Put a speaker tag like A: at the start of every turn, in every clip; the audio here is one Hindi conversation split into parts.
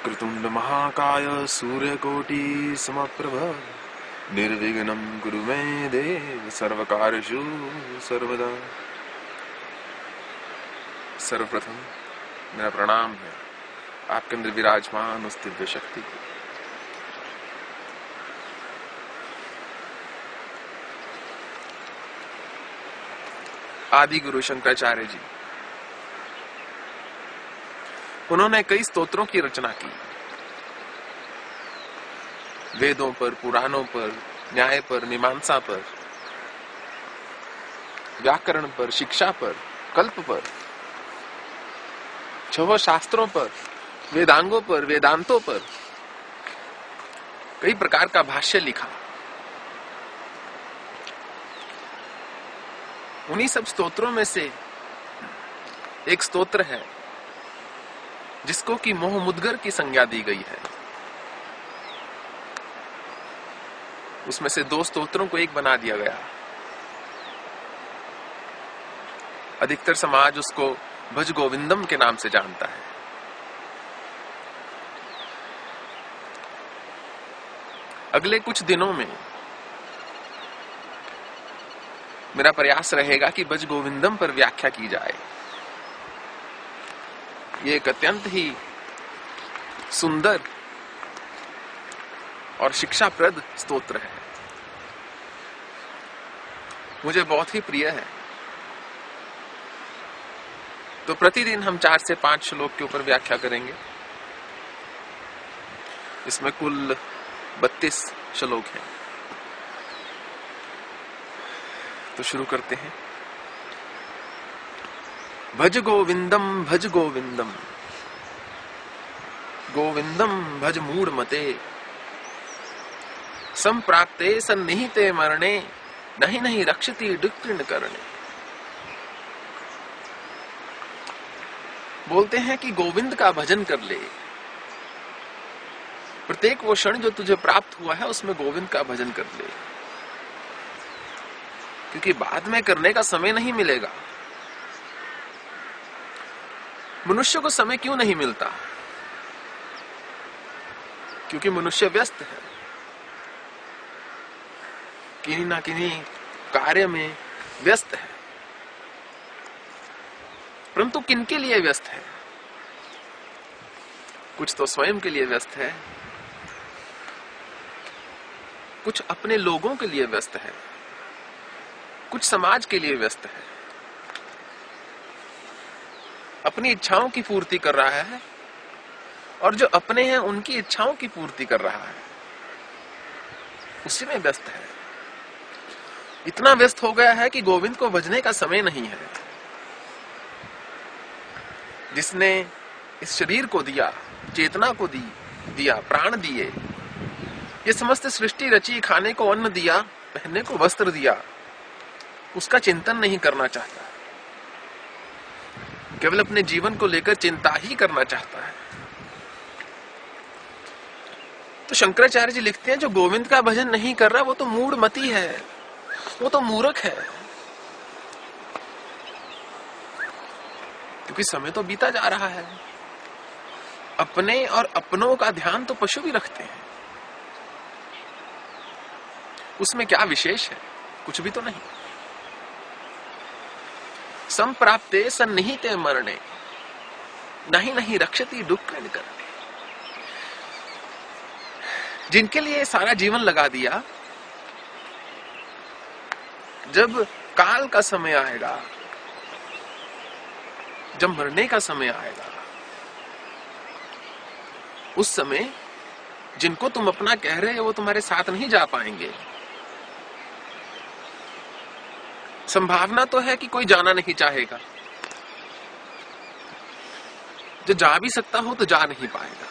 A: वक्रतुंड महाकाय सूर्यकोटि समप्रभ। निर्विघ्नं कुरु मे देव सर्वकार्येषु सर्वदा। सर्वप्रथम मेरा प्रणाम है आपके अंदर विराजमान उस दिव्य शक्ति को। आदि गुरु शंकराचार्य जी उन्होंने कई स्तोत्रों की रचना की। वेदों पर, पुराणों पर, न्याय पर, मीमांसा पर, व्याकरण पर, शिक्षा पर, कल्प पर छह शास्त्रों पर, वेदांगों पर, वेदांतों पर, कई प्रकार का भाष्य लिखा। उन्हीं सब स्तोत्रों में से एक स्तोत्र है। जिसको कि मोह मुदगर की संज्ञा दी गई है। उसमें से दो स्तोत्रों को एक बना दिया गया। अधिकतर समाज उसको भज गोविंदम के नाम से जानता है। अगले कुछ दिनों में मेरा प्रयास रहेगा कि भज गोविंदम पर व्याख्या की जाए। ये एक अत्यंत ही सुंदर और शिक्षाप्रद स्तोत्र है। मुझे बहुत ही प्रिय है। तो प्रतिदिन हम चार से पाँच श्लोक के ऊपर व्याख्या करेंगे। इसमें कुल बत्तीस श्लोक हैं। तो शुरू करते हैं। भज गोविंदम भज गोविंदम गोविंदम भज मूड मते संप्राप्ते सन्निहिते मरणे, नहीं नहीं रक्षति डिक्ण करने बोलते हैं कि गोविंद का भजन कर ले। प्रत्येक वो क्षण जो तुझे प्राप्त हुआ है, उसमें गोविंद का भजन कर ले। क्योंकि बाद में करने का समय नहीं मिलेगा। मनुष्य को समय क्यों नहीं मिलता? क्योंकि मनुष्य व्यस्त है। किन्हीं ना किन्हीं कार्य में व्यस्त है। परंतु किनके लिए व्यस्त है? कुछ तो स्वयं के लिए व्यस्त है। कुछ अपने लोगों के लिए व्यस्त है। कुछ समाज के लिए व्यस्त है। अपनी इच्छाओं की पूर्ति कर रहा है और जो अपने हैं, उनकी इच्छाओं की पूर्ति कर रहा है। उसी में व्यस्त है। इतना व्यस्त हो गया है कि गोविंद को भजने का समय नहीं है। जिसने इस शरीर को दिया, चेतना को दी, दिया, प्राण दिए, ये समस्त सृष्टि रची, खाने को अन्न दिया, पहनने को वस्त्र दिया, उसका चिंतन नहीं करना चाहता। केवल अपने जीवन को लेकर चिंता ही करना चाहता है। तो शंकराचार्य जी लिखते हैं, जो गोविंद का भजन नहीं कर रहा, वो तो मूड मती है, वो तो मूर्ख है। क्योंकि समय तो बीता जा रहा है। अपने और अपनों का ध्यान तो पशु भी रखते हैं। उसमें क्या विशेष है? कुछ भी तो नहीं। संप्राप्ते सन्निहित मरणे। नहीं नहीं, रक्षती दुख करने जिनके लिए सारा जीवन लगा दिया, जब काल का समय आएगा, जब मरने का समय आएगा, उस समय जिनको तुम अपना कह रहे हो वो तुम्हारे साथ नहीं जा पाएँगे। संभावना तो है कि कोई जाना नहीं चाहेगा। जो जा भी सकता हो तो जा नहीं पाएगा।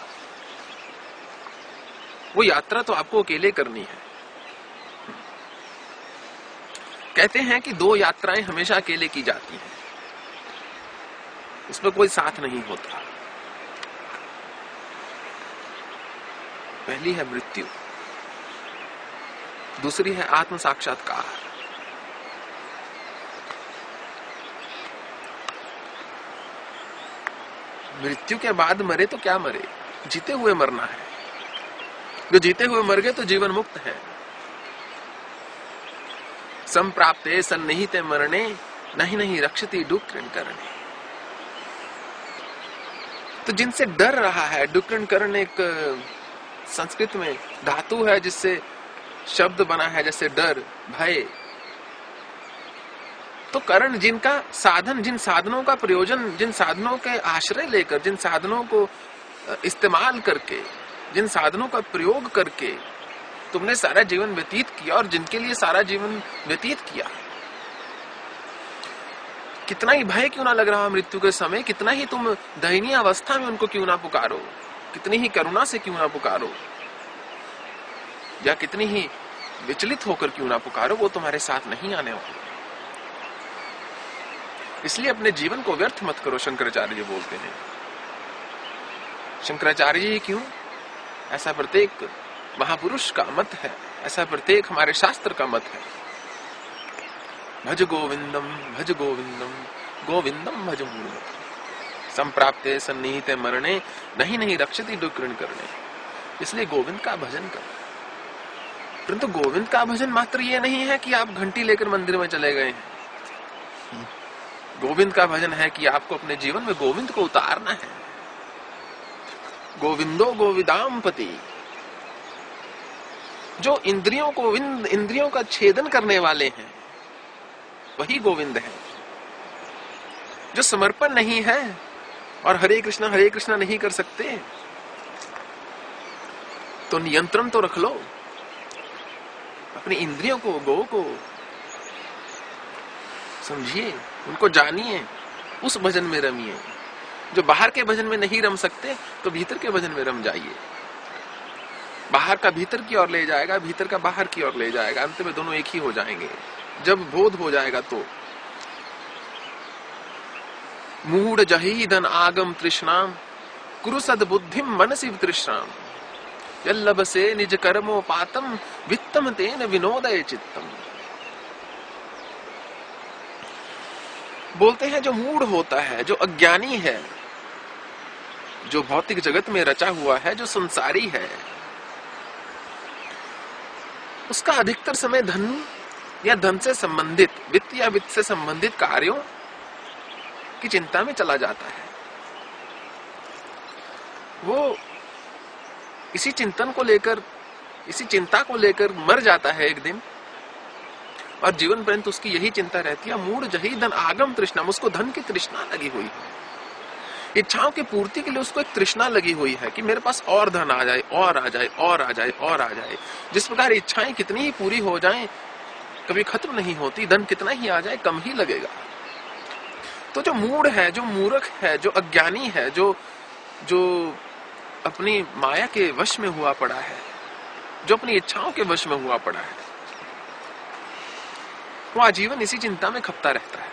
A: वो यात्रा तो आपको अकेले करनी है। कहते हैं कि दो यात्राएँ हमेशा अकेले की जाती हैं। उसमें कोई साथ नहीं होता। पहली है मृत्यु। दूसरी है आत्म साक्षात्कार मृत्यु के बाद मरे तो क्या मरे? जीते हुए मरना है। जो जीते हुए मर गए तो जीवन मुक्त है। संप्राप्ते सन्निहित मरने नहीं नहीं रक्षती डुक्रण करने तो जिनसे डर रहा है डुक्रण करण एक संस्कृत में धातु है जिससे शब्द बना है, जैसे डर, भय तो करण जिनका साधन, जिन साधनों का प्रयोजन, जिन साधनों के आश्रय लेकर, जिन साधनों को इस्तेमाल करके, जिन साधनों का प्रयोग करके तुमने सारा जीवन व्यतीत किया और जिनके लिए सारा जीवन व्यतीत किया। कितना ही भय क्यों ना लग रहा मृत्यु के समय, कितना ही तुम दयनीय अवस्था में उनको क्यों ना पुकारो, कितनी ही करुणा से क्यों ना पुकारो, या कितनी ही विचलित होकर क्यों ना पुकारो, वो तुम्हारे साथ नहीं आने वाले। इसलिए अपने जीवन को व्यर्थ मत करो, शंकराचार्य जी बोलते हैं। शंकराचार्य जी, क्यों? ऐसा प्रत्येक महापुरुष का मत है, ऐसा प्रत्येक हमारे शास्त्र का मत है। भज गोविंदम भज गोविंदम गोविंदम भज मूल संप्राप्ते सन्निहित मरणे, नहीं नहीं रक्षती डुकरण करने इसलिए गोविंद का भजन करो। परंतु गोविंद का भजन मात्र ये नहीं है कि आप घंटी लेकर मंदिर में चले गए हैं। गोविंद का भजन है कि आपको अपने जीवन में गोविंद को उतारना है। गोविंदो गोविदाम पति। जो इंद्रियों को इंद्रियों का छेदन करने वाले हैं, वही गोविंद है। जो समर्पण नहीं है और हरे कृष्णा हरे कृष्णा नहीं कर सकते तो नियंत्रण तो रख लो। अपनी इंद्रियों को, गो को समझिए। उनको जानिए उस भजन में रमिए जो बाहर के भजन में नहीं रम सकते तो भीतर के भजन में रम जाइए। बाहर का भीतर की ओर ले जाएगा, भीतर का बाहर की ओर ले जाएगा, अंत में दोनों एक ही हो जाएँगे। जब बोध हो जाएगा तो। मूड जहीदन आगम तृष्णाम, कुरुसद बुद्धिम मनसी तृष्णाम। यल्लभ से निज कर्मोपातम, वित्तम तेन विनोदय चित्तम। बोलते हैं जो मूड होता है, जो अज्ञानी है, जो भौतिक जगत में रचा हुआ है, जो संसारी है। उसका अधिकतर समय धन या धन से संबंधित, वित्त या वित्त से संबंधित कार्यों की चिंता में चला जाता है। वो इसी चिंतन को लेकर, इसी चिंता को लेकर मर जाता है एक दिन। और जीवन पर्यंत उसकी यही चिंता रहती है मूड जही धन आगम तृष्णा उसको धन की तृष्णा लगी हुई। इच्छाओं की पूर्ति के लिए उसको एक तृष्णा लगी हुई है कि मेरे पास और धन आ जाए, और आ जाए, और आ जाए, और आ जाए। जिस प्रकार इच्छाएँ कितनी ही पूरी हो जाएँ, कभी खत्म नहीं होती, धन कितना ही आ जाए, कम ही लगेगा। तो जो मूड है, जो मूर्ख है, जो अज्ञानी है, जो जो अपनी माया के वश में हुआ पड़ा है, जो अपनी इच्छाओं के वश में हुआ पड़ा है वो आजीवन इसी चिंता में खपता रहता है।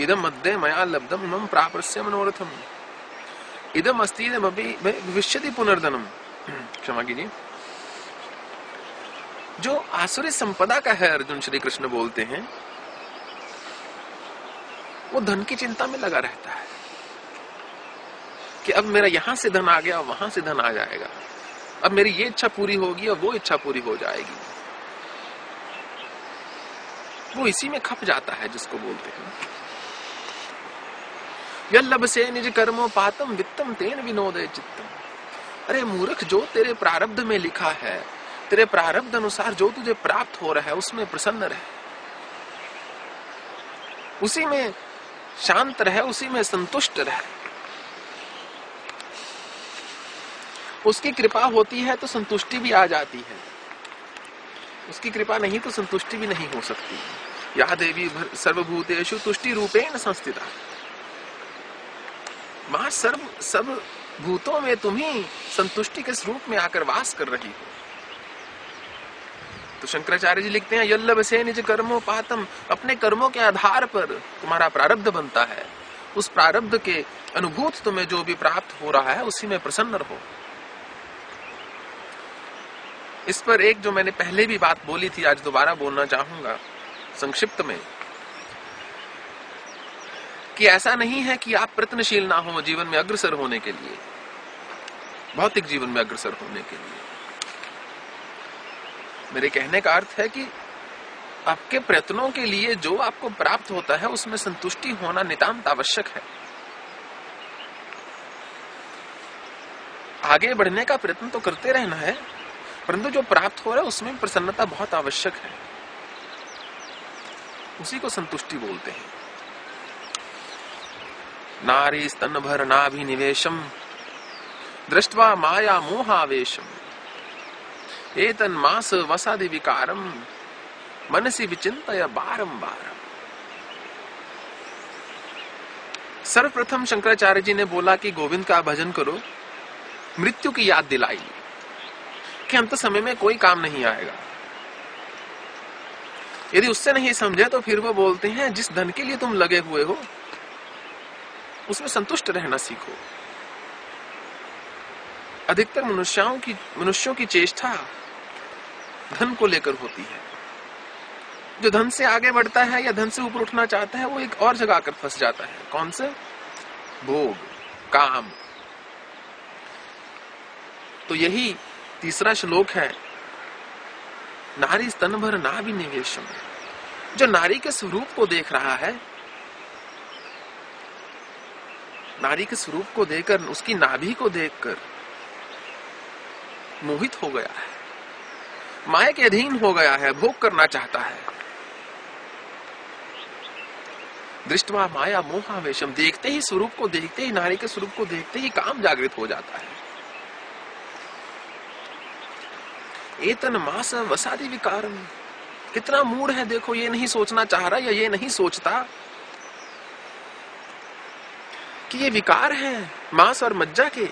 A: इदम मध्य मया लब्धम इमम प्रापस्य मनोरथम। इदम अस्ती भविष्य पुनर्धनम। क्षमा कीजिए। जो आसुरी संपदा का है अर्जुन श्री कृष्ण बोलते हैं, वो धन की चिंता में लगा रहता है। कि अब मेरा यहाँ से धन आ गया, वहाँ से धन आ जाएगा। अब मेरी ये इच्छा पूरी होगी और वो इच्छा पूरी हो जाएगी। वो इसी में खप जाता है जिसको बोलते हैं। यल्लभ से निज कर्मो पातम वित्तम तेन विनोदय चित्तम। अरे मूर्ख, जो तेरे प्रारब्ध में लिखा है, तेरे प्रारब्ध अनुसार जो तुझे प्राप्त हो रहा है, उसमें प्रसन्न रहे। उसी में शांत रहे, उसी में संतुष्ट रहे। उसकी कृपा होती है तो संतुष्टि भी आ जाती है। उसकी कृपा नहीं तो संतुष्टि भी नहीं हो सकती। या देवी सर्वभूतेषु तुष्टि रूपेण संस्थिता। माँ सर्व सब भूतों में तुम्ही संतुष्टि के स्वरूप में आकर वास कर रही हो। तो शंकराचार्य जी लिखते हैं, यल्लभ से निज कर्मो पातम अपने कर्मों के आधार पर तुम्हारा प्रारब्ध बनता है। उस प्रारब्ध के अनुभूत तुम्हें जो भी प्राप्त हो रहा है, उसी में प्रसन्न रहो। इस पर एक जो मैंने पहले भी बात बोली थी, आज दोबारा बोलना चाहूँगा, संक्षिप्त में, कि ऐसा नहीं है कि आप प्रयत्नशील ना हो जीवन में अग्रसर होने के लिए, भौतिक जीवन में अग्रसर होने के लिए। मेरे कहने का अर्थ है कि आपके प्रयत्नों के लिए जो आपको प्राप्त होता है, उसमें संतुष्टि होना नितांत आवश्यक है। आगे बढ़ने का प्रयत्न तो करते रहना है परंतु जो प्राप्त हो रहा है, उसमें प्रसन्नता बहुत आवश्यक है। उसी को संतुष्टि बोलते हैं। नारी स्तन भर नाभिनिवेशम दृष्टवा माया मोहावेशम। एतन मास वसादि विकारम, मनसी विचिंतय बारंबार सर्वप्रथम शंकराचार्य जी ने बोला कि गोविंद का भजन करो, मृत्यु की याद दिलाई। कि अंत समय में कोई काम नहीं आएगा। यदि उससे नहीं समझे तो फिर वो बोलते हैं, जिस धन के लिए तुम लगे हुए हो, उसमें संतुष्ट रहना सीखो। अधिकतर मनुष्यों की मनुष्यों की चेष्टा धन को लेकर होती है। जो धन से आगे बढ़ता है या धन से ऊपर उठना चाहता है, वो एक और जगह आकर फंस जाता है। कौन से? भोग, काम। तो यही तीसरा श्लोक है, नारी स्तन भर ना भी निवेशम। जो नारी के स्वरूप को देख रहा है, नारी के स्वरूप को देखकर उसकी नाभि को देखकर मोहित हो गया है। माया के अधीन हो गया है, भोग करना चाहता है। दृष्टवा माया मोहावेशम, देखते ही स्वरूप को, देखते ही नारी के स्वरूप को, देखते ही काम जागृत हो जाता है। एतन मास वसादी विकारम कितना मूड है, देखो, ये नहीं सोचना चाह रहा या ये नहीं सोचता कि ये विकार है मांस और मज्जा के।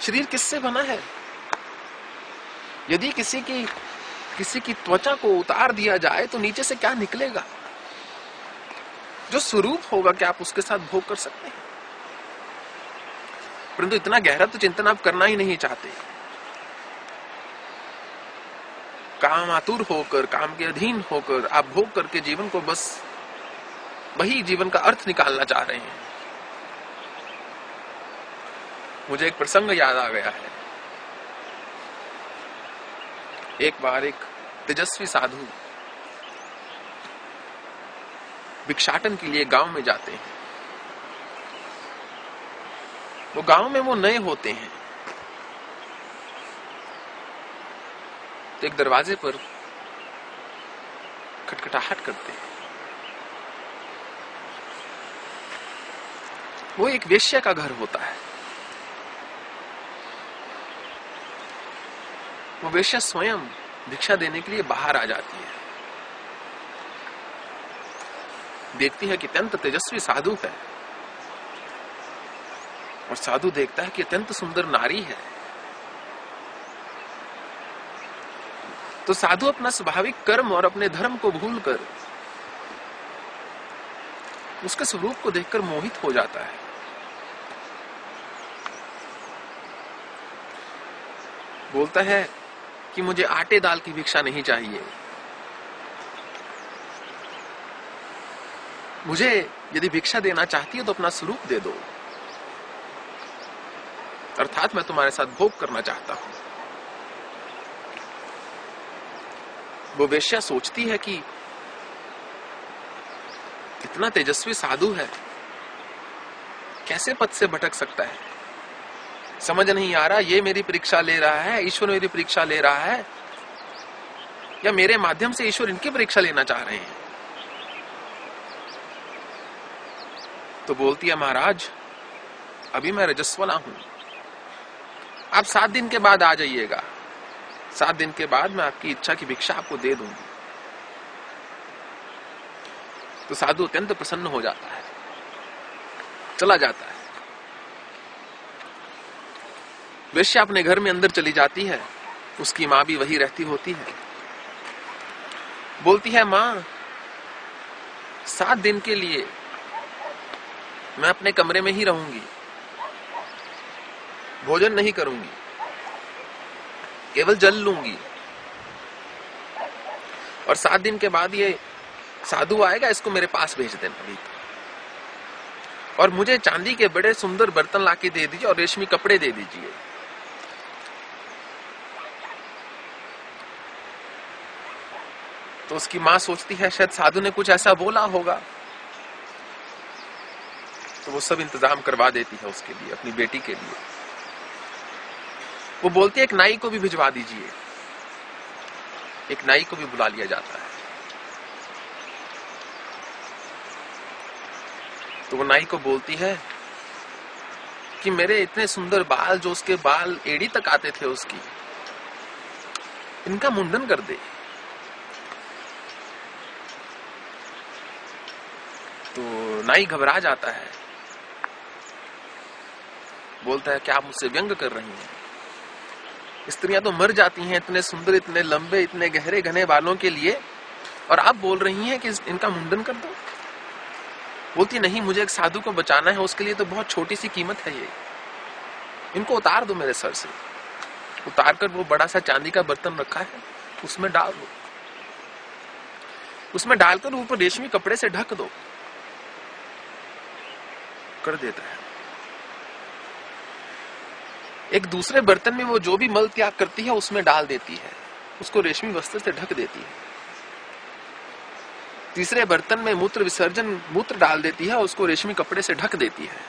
A: शरीर किससे बना है? यदि किसी की किसी की त्वचा को उतार दिया जाए तो नीचे से क्या निकलेगा? जो स्वरूप होगा, क्या आप उसके साथ भोग कर सकते हैं? परंतु इतना गहरा तो चिंतन आप करना ही नहीं चाहते। काम आतुर होकर, काम के अधीन होकर, आप भोग करके जीवन को बस वही जीवन का अर्थ निकालना चाह रहे हैं। मुझे एक प्रसंग याद आ गया है। एक बार एक तेजस्वी साधु भिक्षाटन के लिए गाँव में जाते हैं। वो गाँव में वो नए होते हैं। तो एक दरवाजे पर खटखटाहट करते हैं। वो एक वेश्या का घर होता है। वो वेश्या स्वयं भिक्षा देने के लिए बाहर आ जाती है। देखती है कि अत्यंत तेजस्वी साधु है। और साधु देखता है कि अत्यंत सुंदर नारी है। तो साधु अपना स्वाभाविक कर्म और अपने धर्म को भूल कर उसके स्वरूप को देखकर मोहित हो जाता है। बोलता है कि मुझे आटे दाल की भिक्षा नहीं चाहिए। मुझे यदि भिक्षा देना चाहती है तो अपना स्वरूप दे दो। अर्थात मैं तुम्हारे साथ भोग करना चाहता हूँ। वो वेश्या सोचती है कि इतना तेजस्वी साधु है, कैसे पद से भटक सकता है? समझ नहीं आ रहा, ये मेरी परीक्षा ले रहा है, ईश्वर मेरी परीक्षा ले रहा है, या मेरे माध्यम से ईश्वर इनकी परीक्षा लेना चाह रहे हैं? तो बोलती है, महाराज, अभी मैं रजस्वला हूँ। आप सात दिन के बाद आ जाइएगा। सात दिन के बाद मैं आपकी इच्छा की भिक्षा आपको दे दूँगी। तो साधु अत्यंत प्रसन्न हो जाता है। चला जाता है। वेश्या अपने घर में अंदर चली जाती है, उसकी माँ भी वही रहती होती है। बोलती है, माँ, सात दिन के लिए मैं अपने कमरे में ही रहूँगी। भोजन नहीं करूँगी। केवल जल लूँगी। और सात दिन के बाद ये साधु आएगा, इसको मेरे पास भेज देना। अभी और मुझे चांदी के बड़े सुंदर बर्तन लाके दे दीजिए और रेशमी कपड़े दे दीजिए। तो उसकी माँ सोचती है, शायद साधु ने कुछ ऐसा बोला होगा। तो वो सब इंतज़ाम करवा देती है उसके लिए, अपनी बेटी के लिए। वो बोलती है, एक नाई को भी भिजवा दीजिए। एक नाई को भी बुला लिया जाता है। तो वो नाई को बोलती है कि, मेरे इतने सुंदर बाल जो उसके बाल एड़ी तक आते थे उसकी, इनका मुंडन कर दे। तो नाई घबरा जाता है। बोलता है, क्या आप मुझसे व्यंग कर रही हैं? स्त्रियाँ तो मर जाती हैं इतने सुंदर, इतने लंबे, इतने गहरे, घने बालों के लिए। और आप बोल रही हैं कि इनका मुंडन कर दो। बोलती, नहीं, मुझे एक साधु को बचाना है, उसके लिए तो बहुत छोटी सी कीमत है ये। इनको उतार दो मेरे सर से। उतार कर वो बड़ा सा चांदी का बर्तन रखा है, उसमें डाल दो। उसमें डालकर ऊपर रेशमी कपड़े से ढक दो। कर देता है। एक दूसरे बर्तन में वो जो भी मल त्याग करती है, उसमें डाल देती है। उसको रेशमी वस्त्र से ढक देती है। तीसरे बर्तन में मूत्र विसर्जन मूत्र डाल देती है उसको रेशमी कपड़े से ढक देती है।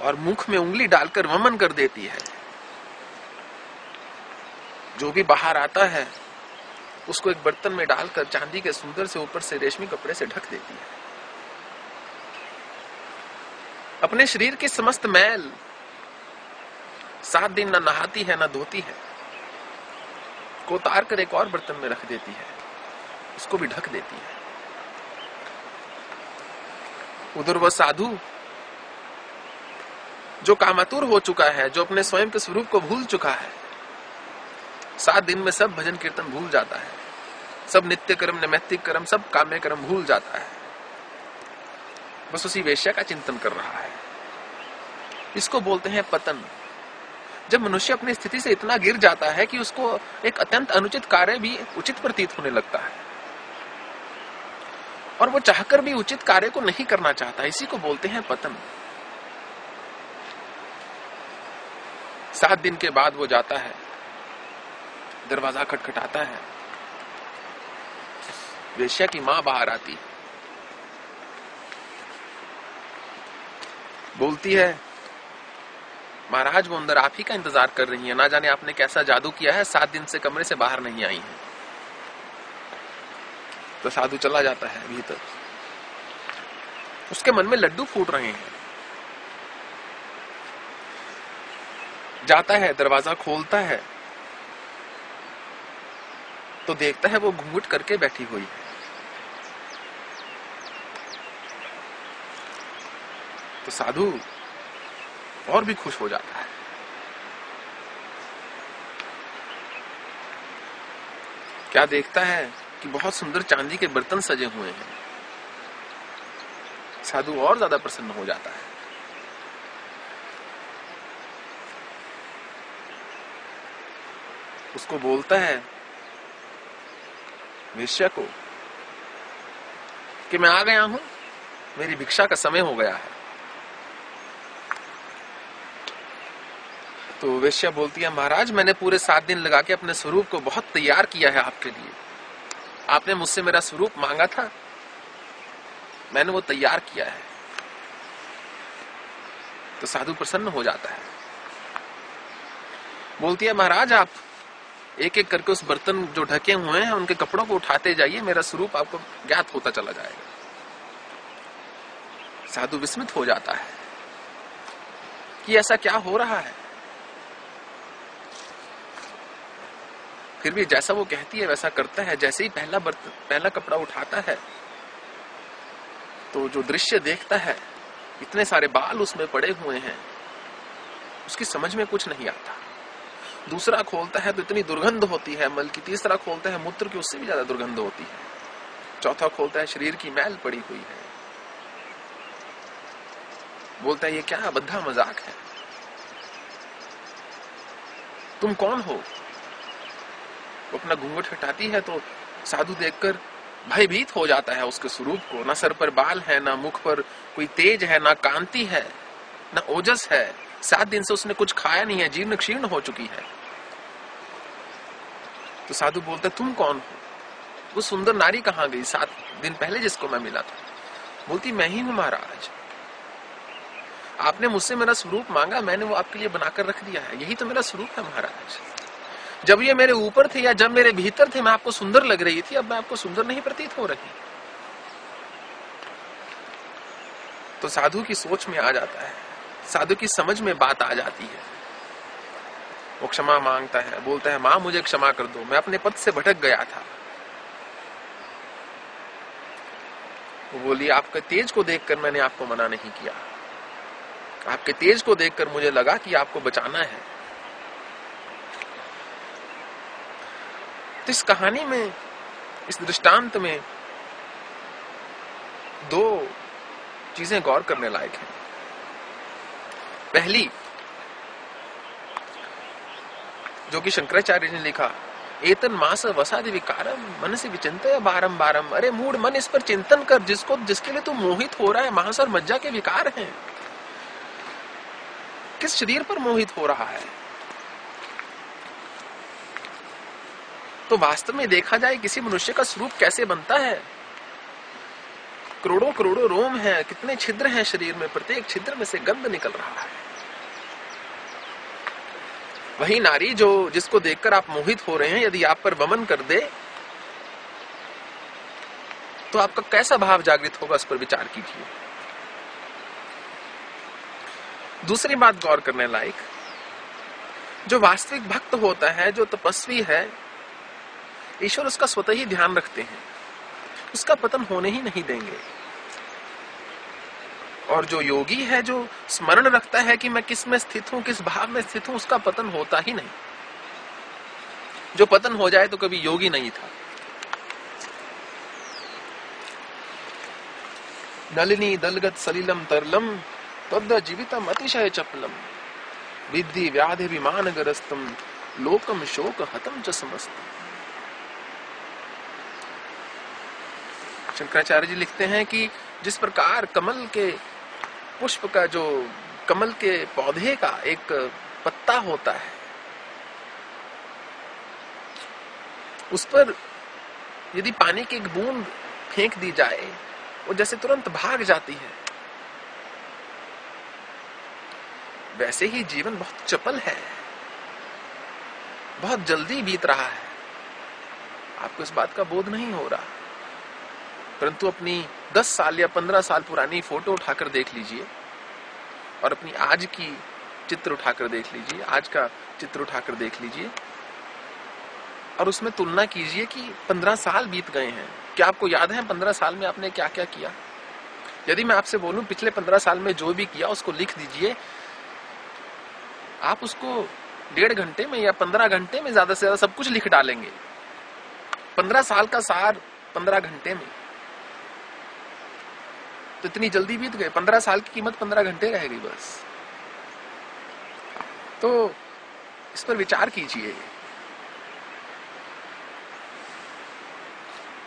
A: और मुख में उंगली डालकर वमन कर देती है। जो भी बाहर आता है, उसको एक बर्तन में डालकर चांदी के सुंदर से ऊपर से रेशमी कपड़े से ढक देती है। अपने शरीर की समस्त मैल सात दिन न नहाती है, न धोती है। को उतार कर एक और बर्तन में रख देती है। उसको भी ढक देती है। उधर वह साधु, जो कामातुर हो चुका है, जो अपने स्वयं के स्वरूप को भूल चुका है, सात दिन में सब भजन कीर्तन भूल जाता है। सब नित्य कर्म, नैमित्तिक कर्म, सब काम्य कर्म भूल जाता है। बस उसी वेश्या का चिंतन कर रहा है। इसको बोलते हैं पतन। जब मनुष्य अपनी स्थिति से इतना गिर जाता है कि उसको एक अत्यंत अनुचित कार्य भी उचित प्रतीत होने लगता है। और वो चाहकर भी उचित कार्य को नहीं करना चाहता, इसी को बोलते हैं पतन। सात दिन के बाद वो जाता है। दरवाज़ा खटखटाता है। वेश्या की माँ बाहर आती। बोलती है, महाराज, वो अंदर आप ही का इंतज़ार कर रही है। ना जाने आपने कैसा जादू किया है, सात दिन से कमरे से बाहर नहीं आई है। तो साधु चला जाता है भीतर। उसके मन में लड्डू फूट रहे हैं। जाता है, दरवाज़ा खोलता है तो देखता है वो घूंघट करके बैठी हुई है। तो साधु और भी खुश हो जाता है। क्या देखता है कि बहुत सुंदर चांदी के बर्तन सजे हुए हैं। साधु और ज़्यादा प्रसन्न हो जाता है। उसको बोलता है, वेश्या को, कि मैं आ गया हूँ, मेरी भिक्षा का समय हो गया है। तो वेश्या बोलती है, महाराज, मैंने पूरे सात दिन लगा के अपने स्वरूप को बहुत तैयार किया है आपके लिए। आपने मुझसे मेरा स्वरूप मांगा था। मैंने वो तैयार किया है। तो साधु प्रसन्न हो जाता है। बोलती है, महाराज, आप एक एक करके उस बर्तन जो ढके हुए हैं, उनके कपड़ों को उठाते जाइए, मेरा स्वरूप आपको ज्ञात होता चला जाएगा। साधु विस्मित हो जाता है कि ऐसा क्या हो रहा है? फिर भी जैसा वो कहती है, वैसा करता है। जैसे ही पहला बर्तन पहला कपड़ा उठाता है तो जो दृश्य देखता है, इतने सारे बाल उसमें पड़े हुए हैं, उसकी समझ में कुछ नहीं आता। दूसरा खोलता है तो इतनी दुर्गंध होती है, मल की। तीसरा खोलता है मूत्र की, उससे भी ज़्यादा दुर्गंध होती है। चौथा खोलता है, शरीर की मैल पड़ी हुई है। बोलता है, ये क्या बद्धा मज़ाक है? तुम कौन हो? वो अपना घूंघट हटाती है तो साधु देखकर भयभीत हो जाता है उसके स्वरूप को। ना सर पर बाल है, ना मुख पर कोई तेज है, ना कांति है, ना ओजस है। सात दिन से उसने कुछ खाया नहीं है, जीर्ण क्षीर्ण हो चुकी है। तो साधु बोलते, तुम कौन हो? वो सुंदर नारी कहाँ गई? सात दिन पहले जिसको मैं मिला था। बोलती, मैं ही हूँ महाराज। आपने मुझसे मेरा स्वरूप मांगा, मैंने वो आपके लिए बनाकर रख दिया है। यही तो मेरा स्वरूप है महाराज। जब ये मेरे ऊपर थे या जब मेरे भीतर थे, मैं आपको सुंदर लग रही थी, अब मैं आपको सुंदर नहीं प्रतीत हो रही। तो साधु की सोच में आ जाता है, साधु की समझ में बात आ जाती है। वो क्षमा माँगता है, बोलता है, माँ, मुझे क्षमा कर दो, मैं अपने पद से भटक गया था। वो बोली, आपके तेज को देखकर मैंने आपको मना नहीं किया। आपके तेज को देखकर मुझे लगा कि आपको बचाना है। तो इस कहानी में, इस दृष्टांत में दो चीज़ें गौर करने लायक हैं। पहली, जो कि शंकराचार्य ने लिखा, एतन मास वसादि विकारम मन से विचिंत बारम बारम अरे मूड मन इस पर चिंतन कर, जिसको, जिसके लिए तू मोहित हो रहा है, मांस और मज्जा के विकार हैं। किस शरीर पर मोहित हो रहा है? तो वास्तव में देखा जाए किसी मनुष्य का स्वरूप कैसे बनता है? करोड़ों करोड़ों रोम है, कितने छिद्र हैं शरीर में, प्रत्येक छिद्र में से गंध निकल रहा है। वही नारी जो, जिसको देखकर आप मोहित हो रहे हैं, यदि आप पर वमन कर दे तो आपका कैसा भाव जागृत होगा इस पर विचार कीजिए। दूसरी बात गौर करने लायक, जो वास्तविक भक्त होता है, जो तपस्वी है ईश्वर उसका स्वतः ही ध्यान रखते हैं। उसका पतन होने ही नहीं देंगे। और जो योगी है, जो स्मरण रखता है कि मैं किसमें स्थित हूँ, किस भाव में स्थित हूँ, उसका पतन होता ही नहीं। जो पतन हो जाए तो कभी योगी नहीं था। नलिनी दलगत सलिलम तरलम तद जीवितम अतिशय चपलम। विद्धि व्याधि विमान गरस्तम लोकम शोक हतम च समस्तम। शंकराचार्य जी लिखते हैं कि जिस प्रकार कमल के पुष्प का जो, कमल के पौधे का एक पत्ता होता है, उस पर यदि पानी की एक बूंद फेंक दी जाए, वो जैसे तुरंत भाग जाती है, वैसे ही जीवन बहुत चपल है, बहुत जल्दी बीत रहा है। आपको इस बात का बोध नहीं हो रहा। परंतु अपनी 10 साल या 15 साल पुरानी फ़ोटो उठाकर देख लीजिए और अपनी आज की चित्र उठाकर देख लीजिए, आज का चित्र उठाकर देख लीजिए। और उसमें तुलना कीजिए कि 15 साल बीत गए हैं। क्या आपको याद है 15 साल में आपने क्या क्या? किया यदि मैं आपसे बोलूँ, पिछले 15 साल में जो भी किया, उसको लिख दीजिए। आप उसको डेढ़ घंटे में या पंद्रह घंटे में ज़्यादा से ज़्यादा सब कुछ लिख डालेंगे। पंद्रह साल का सार पंद्रह घंटे में। तो इतनी जल्दी बीत गए। पंद्रह साल की कीमत पंद्रह घंटे रह गई बस। तो इस पर विचार कीजिए।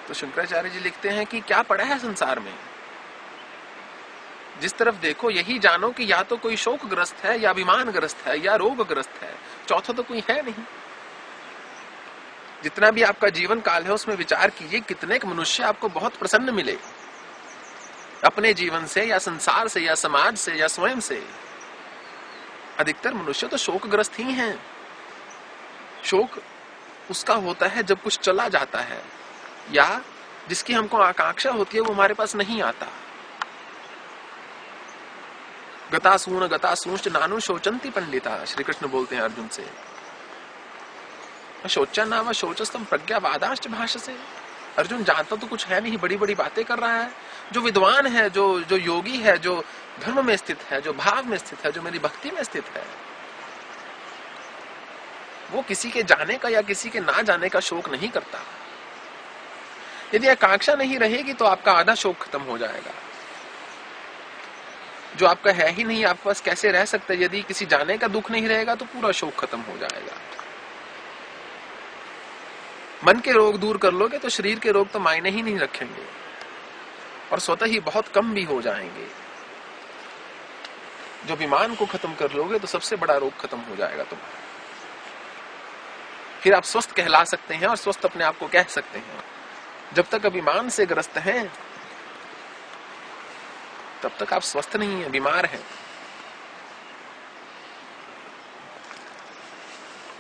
A: तो शंकराचार्य जी लिखते हैं कि क्या पड़ा है संसार में? जिस तरफ़ देखो, यही जानो कि या तो कोई शोक ग्रस्त है, या अभिमान ग्रस्त है, या रोग ग्रस्त है। चौथा तो कोई है नहीं। जितना भी आपका जीवन काल है, उसमें विचार कीजिए, कितने मनुष्य आपको बहुत प्रसन्न मिले। अपने जीवन से या संसार से या समाज से या स्वयं से। अधिकतर मनुष्य तो शोकग्रस्त ही हैं। शोक उसका होता है जब कुछ चला जाता है, या जिसकी हमको आकांक्षा होती है वो हमारे पास नहीं आता। गतासून गतासूंच नानु शोचंती पंडिता श्री कृष्ण बोलते हैं अर्जुन से। शोचा नाम शोचस्तम प्रज्ञा वादाश्च भाष्य से। अर्जुन जानता तो कुछ है नहीं बड़ी बड़ी बातें कर रहा है। जो विद्वान है, जो जो योगी है, जो धर्म में स्थित है, जो भाव में स्थित है, जो मेरी भक्ति में स्थित है, वो किसी के जाने का या किसी के ना जाने का शोक नहीं करता। यदि आकांक्षा नहीं रहेगी तो आपका आधा शोक खत्म हो जाएगा। जो आपका है ही नहीं आपके पास कैसे रह सकता यदि किसी जाने का दुख नहीं रहेगा तो पूरा शोक खत्म हो जाएगा। मन के रोग दूर कर लोगे तो शरीर के रोग तो मायने ही नहीं रखेंगे। और स्वतः ही बहुत कम भी हो जाएँगे। जो अभिमान को खत्म कर लोगे तो सबसे बड़ा रोग खत्म हो जाएगा तुम्हारा। फिर आप स्वस्थ कहला सकते हैं और स्वस्थ अपने आप को कह सकते हैं। जब तक अभिमान से ग्रस्त हैं, तब तक आप स्वस्थ नहीं है, बीमार हैं।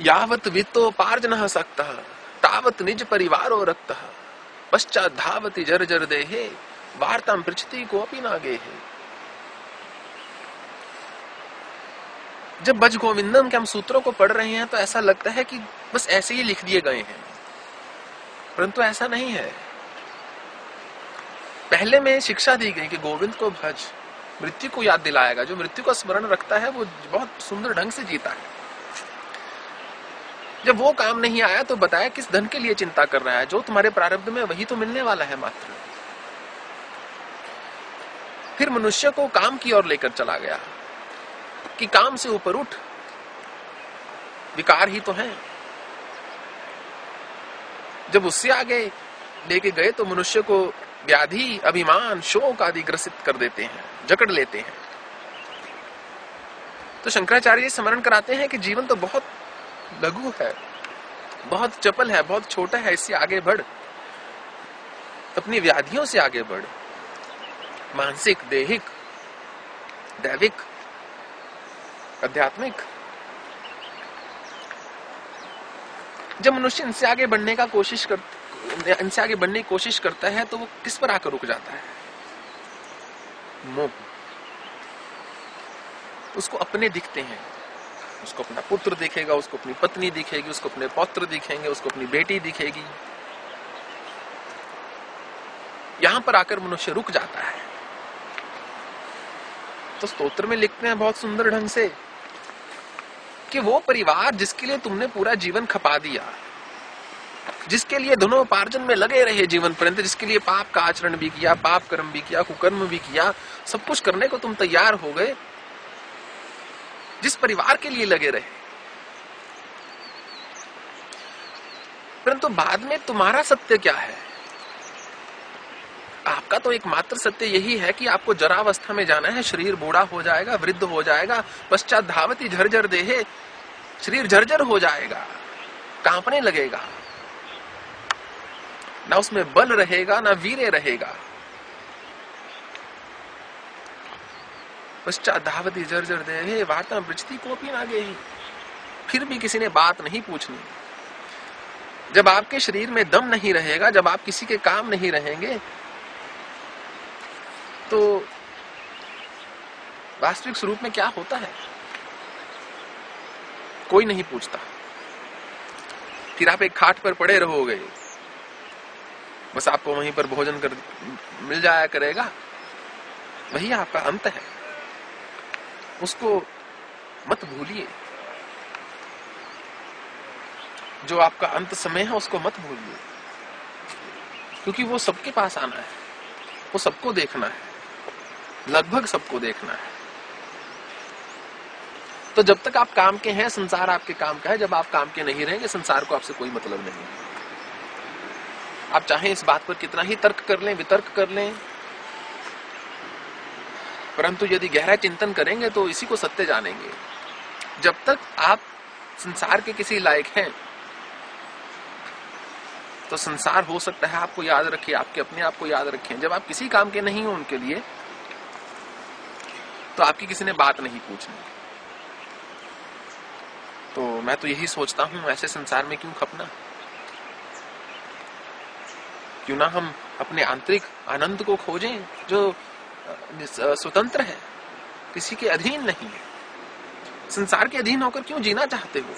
A: यावत वित्तोपार्जन सक्त। तावत निज परिवारो रक्त। पश्चात धावती जर जर देहे, वार्ता पृछती को अपनी नागे है जब बज गोविंदम के हम सूत्रों को पढ़ रहे हैं तो ऐसा लगता है कि बस ऐसे ही लिख दिए गए हैं। परंतु ऐसा नहीं है। पहले में शिक्षा दी गई कि गोविंद को भज, मृत्यु को याद दिलाएगा। जो मृत्यु का स्मरण रखता है, वो बहुत सुंदर ढंग से जीता है। जब वो काम नहीं आया तो बताया किस धन के लिए चिंता कर रहा है। जो तुम्हारे प्रारब्ध में वही तो मिलने वाला है मात्र। फिर मनुष्य को काम की ओर लेकर चला गया कि काम से ऊपर उठ। विकार ही तो है। जब उससे आगे लेके गए तो मनुष्य को व्याधि, अभिमान, शोक आदि ग्रसित कर देते हैं, जकड़ लेते हैं। तो शंकराचार्य स्मरण कराते हैं कि जीवन तो बहुत लघु है। बहुत चपल है, बहुत छोटा है, इससे आगे बढ़। अपनी व्याधियों से आगे बढ़। मानसिक, देहिक, दैविक, आध्यात्मिक। जब मनुष्य इनसे आगे बढ़ने का कोशिश कर, इनसे आगे बढ़ने की कोशिश करता है तो वो किस पर आकर रुक जाता है? मोह। उसको अपने दिखते हैं। उसको अपना पुत्र दिखेगा, उसको अपनी पत्नी दिखेगी, उसको अपने पौत्र दिखेंगे, उसको अपनी बेटी दिखेगी। यहाँ पर आकर मनुष्य रुक जाता है। तो स्तोत्र में लिखते हैं बहुत सुंदर ढंग से कि वो परिवार जिसके लिए तुमने पूरा जीवन खपा दिया, जिसके लिए दोनों धनोपार्जन में लगे रहे जीवन पर्यंत, जिसके लिए पाप का आचरण भी किया, पाप कर्म भी किया, कुकर्म भी किया, सब कुछ करने को तुम तैयार हो गए जिस परिवार के लिए लगे रहे। परंतु बाद में तुम्हारा सत्य क्या है? आपका तो एकमात्र सत्य यही है कि आपको जरावस्था में जाना है, शरीर बूढ़ा हो जाएगा, वृद्ध हो जाएगा पश्चात धावती झरझर देहे, शरीर झरझर हो जाएगा, कांपने लगेगा। ना उसमें बल रहेगा, ना वीरे रहेगा। पश्चात धावती जर्जर दे। हे वार्ता ब्रजती को भी ना गई। फिर भी किसी ने बात नहीं पूछनी। जब आपके शरीर में दम नहीं रहेगा, जब आप किसी के काम नहीं रहेंगे तो वास्तविक स्वरूप में क्या होता है? कोई नहीं पूछता। फिर आप एक खाट पर पड़े रहोगे। बस आपको वहीं पर भोजन कर मिल जाया करेगा। वही आपका अंत है। उसको मत भूलिए। जो आपका अंत समय है, उसको मत भूलिए। क्योंकि वो सबके पास आना है। वो सबको देखना है। लगभग सबको देखना है। तो जब तक आप काम के हैं, संसार आपके काम का है। जब आप काम के नहीं रहेंगे, संसार को आपसे कोई मतलब नहीं आप चाहे इस बात पर कितना ही तर्क कर लें, वितर्क कर लें परंतु यदि गहरा चिंतन करेंगे तो इसी को सत्य जानेंगे। जब तक आप संसार के किसी लायक हैं तो संसार हो सकता है आपको याद रखे, आपके अपने आप को याद रखें। जब आप किसी काम के नहीं हो उनके लिए तो आपकी किसी ने बात नहीं पूछनी। तो मैं तो यही सोचता हूँ, ऐसे संसार में क्यों खपना? क्यों ना हम अपने आंतरिक आनंद को खोजें, जो स्वतंत्र है। किसी के अधीन नहीं है। संसार के अधीन होकर क्यों जीना चाहते हो?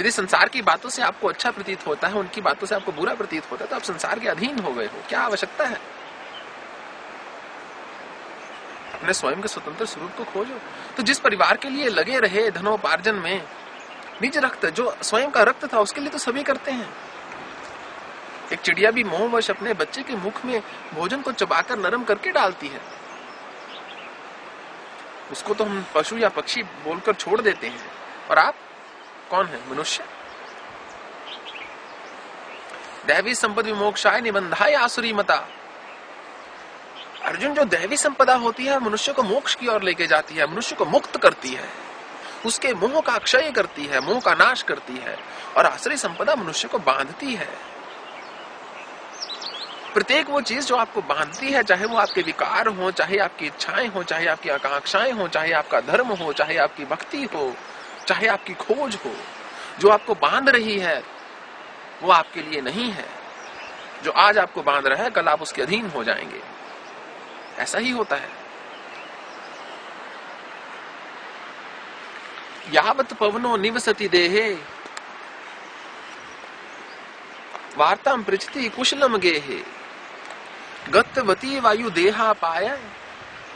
A: यदि संसार की बातों से आपको अच्छा प्रतीत होता है, उनकी बातों से आपको बुरा प्रतीत होता है तो आप संसार के अधीन हो गए हो। क्या आवश्यकता है? अपने स्वयं के स्वतंत्र स्वरूप को खोजो। तो जिस परिवार के लिए लगे रहे धनोपार्जन में निज रक्त, जो स्वयं का रक्त था, उसके लिए तो सभी करते हैं। एक चिड़िया भी मोहवश अपने बच्चे के मुख में भोजन को चबाकर नरम करके डालती है। उसको तो हम पशु या पक्षी बोलकर छोड़ देते हैं। और आप कौन है, मनुष्य? दैवी संपद विमोक्षाय निबंधाय आसुरी मता अर्जुन जो दैवी संपदा होती है, मनुष्य को मोक्ष की ओर लेके जाती है, मनुष्य को मुक्त करती है। उसके मोह का क्षय करती है, मोह का नाश करती है। और आश्रय संपदा मनुष्य को बांधती है। प्रत्येक वो चीज़ जो आपको बांधती है, चाहे वो आपके विकार हो, चाहे आपकी इच्छाएँ हो, चाहे आपकी आकांक्षाएँ हो, चाहे आपका धर्म हो, चाहे आपकी भक्ति हो, चाहे आपकी खोज हो, जो आपको बाँध रही है, वो आपके लिए नहीं है। जो आज आपको बाँध रहा है, कल आप उसके अधीन हो जाएँगे। ऐसा ही होता है। यावत पवनो निवसति देहे। वार्ता पृछति कुशलम गेहे। गतवती वायु देहा पाय,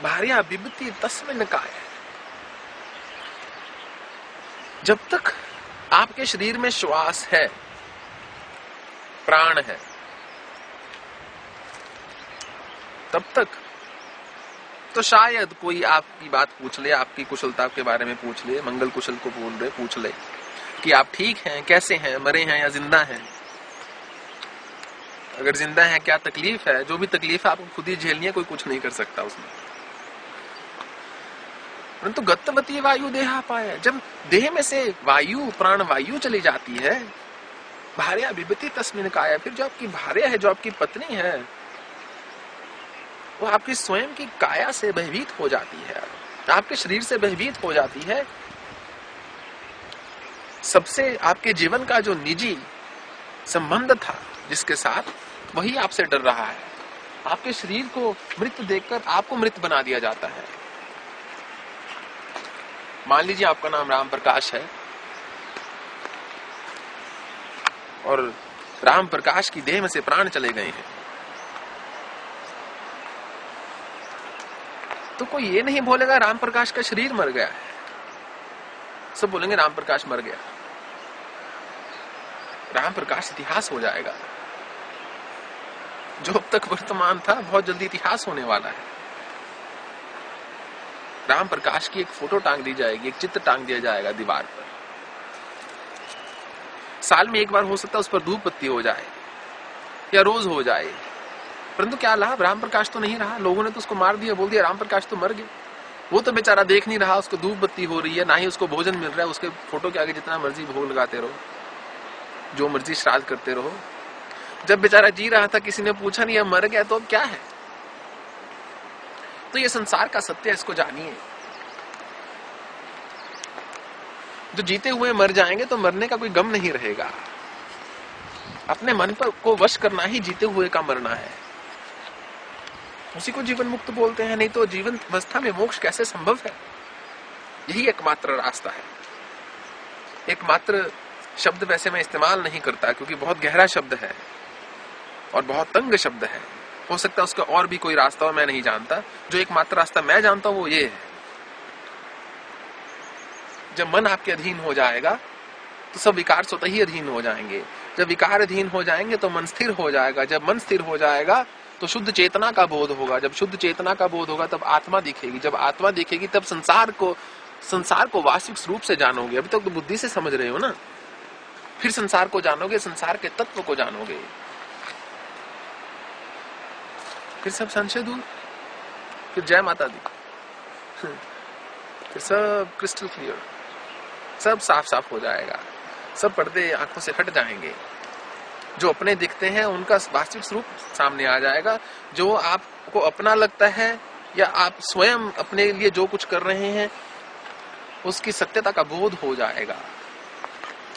A: भार्या बिबती तस्मिन काय। जब तक आपके शरीर में श्वास है, प्राण है, तब तक तो शायद कोई आपकी बात पूछ ले, आपकी कुशलता के बारे में पूछ ले, मंगल कुशल को बोल रहे, पूछ ले कि आप ठीक हैं, कैसे हैं, मरे हैं या ज़िंदा हैं। अगर ज़िंदा है, क्या तकलीफ़ है? जो भी तकलीफ़ है आपको खुद ही झेलनी है, कोई कुछ नहीं कर सकता उसमें। परंतु गत्तवती वायु देहा पाया जब देह में से वायु, प्राण वायु चली जाती है, भार्या विभति तस्मिन काया फिर जो आपकी भार्या है, जो आपकी पत्नी है, वो आपकी स्वयं की काया से भयभीत हो जाती है। आपके शरीर से भयभीत हो जाती है। सबसे आपके जीवन का जो निजी संबंध था जिसके साथ वही आपसे डर रहा है। आपके शरीर को मृत देखकर आपको मृत बना दिया जाता है। मान लीजिए आपका नाम राम प्रकाश है। और राम प्रकाश की देह में से प्राण चले गए हैं। तो कोई ये नहीं बोलेगा राम प्रकाश का शरीर मर गया है। सब बोलेंगे राम प्रकाश मर गया। राम प्रकाश इतिहास हो जाएगा। जो अब तक वर्तमान था, बहुत जल्दी इतिहास होने वाला है। राम प्रकाश की एक फ़ोटो टांग दी जाएगी, एक चित्र टांग दिया जाएगा दीवार पर। साल में एक बार हो सकता है उस पर धूप बत्ती हो जाए, या रोज हो जाए। परंतु क्या लाभ? राम प्रकाश तो नहीं रहा। लोगों ने तो उसको मार दिया, बोल दिया, राम प्रकाश तो मर गया। वो तो बेचारा देख नहीं रहा, उसको धूप बत्ती हो रही है, ना ही उसको भोजन मिल रहा है, उसके फ़ोटो के आगे जितना मर्ज़ी भोग लगाते रहो। जो मर्ज़ी श्राद्ध करते रहो। जब बेचारा जी रहा था, किसी ने पूछा, नहीं मर गया तो अब क्या है? तो ये संसार का सत्य है, इसको जानिए। जो जीते हुए मर जाएँगे तो मरने का कोई गम नहीं रहेगा। अपने मन पर को वश करना ही जीते हुए का मरना है। उसी को जीवन मुक्त बोलते हैं, नहीं तो जीवन अवस्था में मोक्ष कैसे संभव है? यही एकमात्र रास्ता है। एकमात्र शब्द वैसे मैं इस्तेमाल नहीं करता, क्योंकि बहुत गहरा शब्द है और बहुत तंग शब्द है। हो सकता है उसका और भी कोई रास्ता हो, मैं नहीं जानता। जो एकमात्र रास्ता मैं जानता हूँ, वो ये है। जब मन आपके अधीन हो जाएगा तो सब विकार स्वतः ही अधीन हो जाएँगे। जब विकार अधीन हो जाएँगे तो मन स्थिर हो जाएगा। जब मन स्थिर हो जाएगा तो शुद्ध चेतना का बोध होगा। जब शुद्ध चेतना का बोध होगा, तब आत्मा दिखेगी। जब आत्मा दिखेगी, तब संसार को संसार को वास्तविक रूप से जानोगे। अभी तक तो बुद्धि से समझ रहे हो ना? फिर संसार को जानोगे, संसार के तत्व को जानोगे। फिर सब संशय दूर। फिर जय माता दी। फिर सब क्रिस्टल क्लियर सब साफ़ साफ़ हो जाएगा। सब पर्दे आँखों से हट जाएँगे। जो अपने दिखते हैं, उनका वास्तविक स्वरूप सामने आ जाएगा। जो आपको अपना लगता है, या आप स्वयं अपने लिए जो कुछ कर रहे हैं, उसकी सत्यता का बोध हो जाएगा।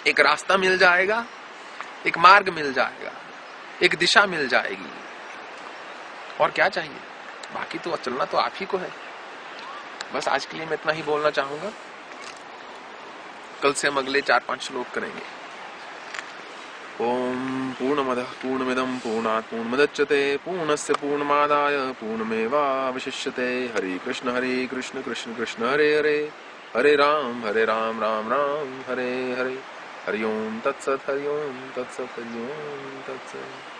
A: एक रास्ता मिल जाएगा, एक मार्ग मिल जाएगा, एक दिशा मिल जाएगी। और क्या चाहिए? बाकी तो चलना तो आप ही को है। बस आज के लिए मैं इतना ही बोलना चाहूँगा। कल से हम अगले चार पाँच श्लोक करेंगे। ओम पूर्ण पूर्णमद पूर्णमिदम पूर्णात् पूर्णमुदच्यते पूर्णस्य पूर्णमादाय, पूर्णमेवावशिष्यते। हरे कृष्ण हरे कृष्ण कृष्ण कृष्ण, हरे हरे। हरे राम हरे राम राम राम, हरे हरे। हरिओम तत्सत हरिओम तत्सत हरिओम तत्सत